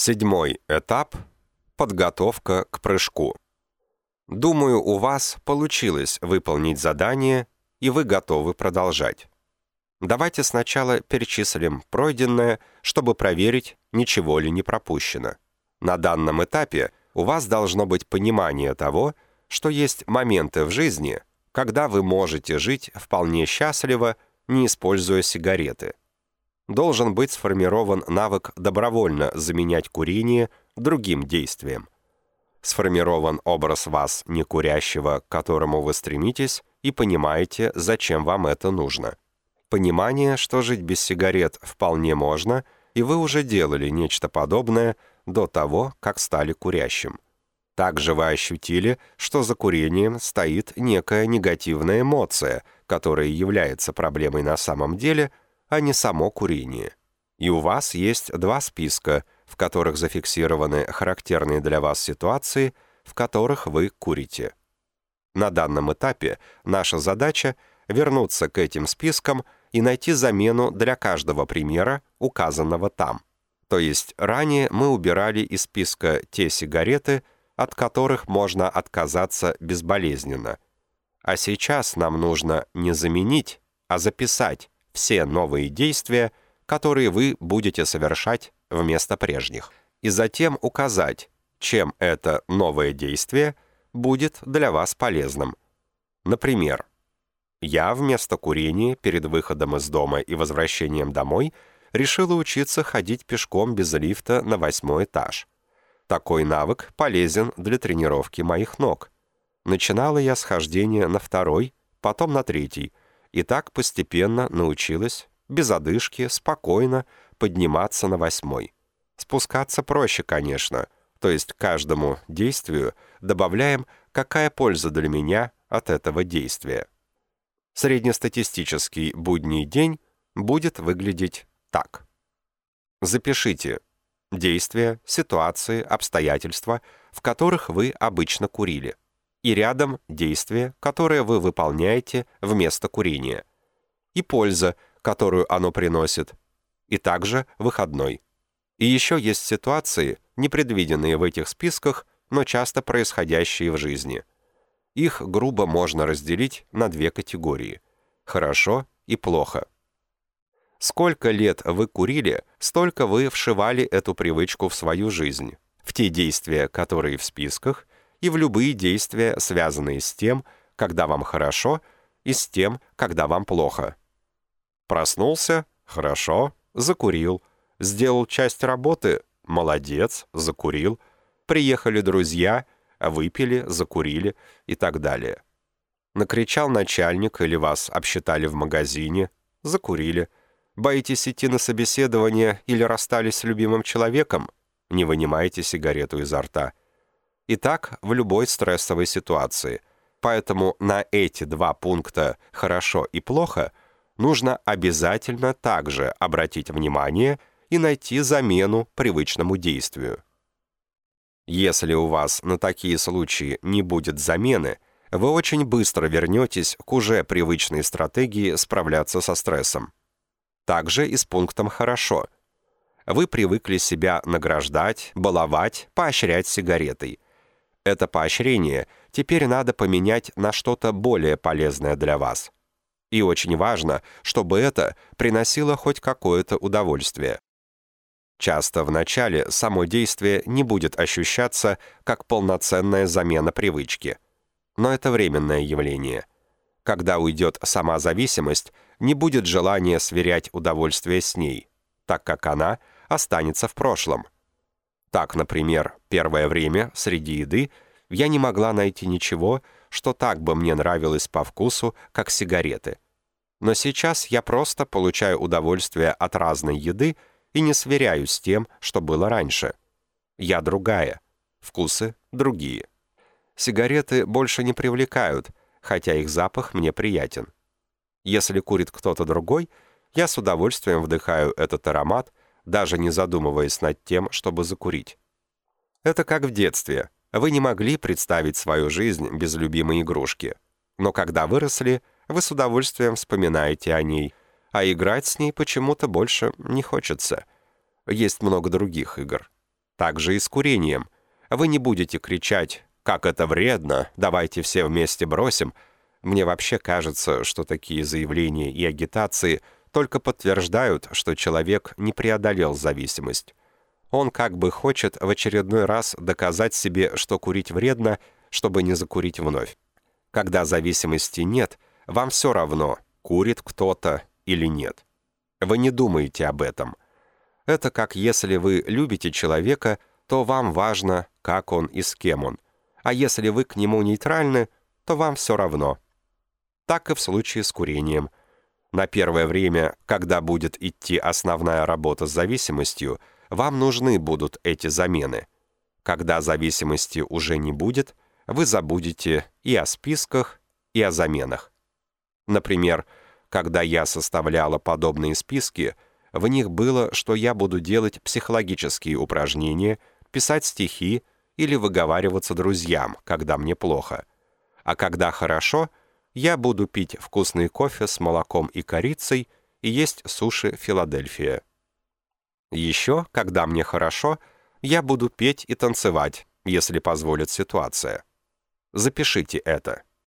Седьмой этап – подготовка к прыжку. Думаю, у вас получилось выполнить задание, и вы готовы продолжать. Давайте сначала перечислим пройденное, чтобы проверить, ничего ли не пропущено. На данном этапе у вас должно быть понимание того, что есть моменты в жизни, когда вы можете жить вполне счастливо, не используя сигареты. Должен быть сформирован навык добровольно заменять курение другим действием. Сформирован образ вас, некурящего, к которому вы стремитесь, и понимаете, зачем вам это нужно. Понимание, что жить без сигарет вполне можно, и вы уже делали нечто подобное до того, как стали курящим. Также вы ощутили, что за курением стоит некая негативная эмоция, которая является проблемой на самом деле, а не само курение. И у вас есть два списка, в которых зафиксированы характерные для вас ситуации, в которых вы курите. На данном этапе наша задача — вернуться к этим спискам и найти замену для каждого примера, указанного там. То есть ранее мы убирали из списка те сигареты, от которых можно отказаться безболезненно. А сейчас нам нужно не заменить, а записать все новые действия, которые вы будете совершать вместо прежних, и затем указать, чем это новое действие будет для вас полезным. Например, я вместо курения перед выходом из дома и возвращением домой решила учиться ходить пешком без лифта на восьмой этаж – такой навык полезен для тренировки моих ног. Начинала я с хождения на второй, потом на третий, и так постепенно научилась, без одышки, спокойно подниматься на восьмой. Спускаться проще, конечно, то есть каждому действию добавляем, какая польза для меня от этого действия. Среднестатистический будний день будет выглядеть так. Запишите действия, ситуации, обстоятельства, в которых вы обычно курили, и рядом действия, которые вы выполняете вместо курения, и польза, которую оно приносит, и также выходной. И еще есть ситуации, непредвиденные в этих списках, но часто происходящие в жизни. Их грубо можно разделить на две категории – хорошо и плохо – Сколько лет вы курили, столько вы вшивали эту привычку в свою жизнь, в те действия, которые в списках, и в любые действия, связанные с тем, когда вам хорошо, и с тем, когда вам плохо. Проснулся? Хорошо. Закурил. Сделал часть работы? Молодец. Закурил. Приехали друзья? Выпили, закурили и так далее. Накричал начальник или вас обсчитали в магазине? Закурили. Боитесь идти на собеседование или расстались с любимым человеком? Не вынимайте сигарету изо рта. И так в любой стрессовой ситуации. Поэтому на эти два пункта «хорошо» и «плохо» нужно обязательно также обратить внимание и найти замену привычному действию. Если у вас на такие случаи не будет замены, вы очень быстро вернетесь к уже привычной стратегии справляться со стрессом. Также и с пунктом «хорошо». Вы привыкли себя награждать, баловать, поощрять сигаретой. Это поощрение теперь надо поменять на что-то более полезное для вас. И очень важно, чтобы это приносило хоть какое-то удовольствие. Часто в начале само действие не будет ощущаться как полноценная замена привычки. Но это временное явление. Когда уйдет сама зависимость – не будет желания сверять удовольствие с ней, так как она останется в прошлом. Так, например, первое время среди еды я не могла найти ничего, что так бы мне нравилось по вкусу, как сигареты. Но сейчас я просто получаю удовольствие от разной еды и не сверяю с тем, что было раньше. Я другая, вкусы другие. Сигареты больше не привлекают, хотя их запах мне приятен. Если курит кто-то другой, я с удовольствием вдыхаю этот аромат, даже не задумываясь над тем, чтобы закурить. Это как в детстве. Вы не могли представить свою жизнь без любимой игрушки. Но когда выросли, вы с удовольствием вспоминаете о ней, а играть с ней почему-то больше не хочется. Есть много других игр. Так же и с курением. Вы не будете кричать «как это вредно, давайте все вместе бросим». Мне вообще кажется, что такие заявления и агитации только подтверждают, что человек не преодолел зависимость. Он как бы хочет в очередной раз доказать себе, что курить вредно, чтобы не закурить вновь. Когда зависимости нет, вам все равно, курит кто-то или нет. Вы не думаете об этом. Это как если вы любите человека, то вам важно, как он и с кем он. А если вы к нему нейтральны, то вам все равно. Так и в случае с курением. На первое время, когда будет идти основная работа с зависимостью, вам нужны будут эти замены. Когда зависимости уже не будет, вы забудете и о списках, и о заменах. Например, когда я составляла подобные списки, в них было, что я буду делать психологические упражнения, писать стихи или выговариваться друзьям, когда мне плохо. А когда хорошо, я буду пить вкусный кофе с молоком и корицей и есть суши «Филадельфия». Еще, когда мне хорошо, я буду петь и танцевать, если позволит ситуация. Запишите это.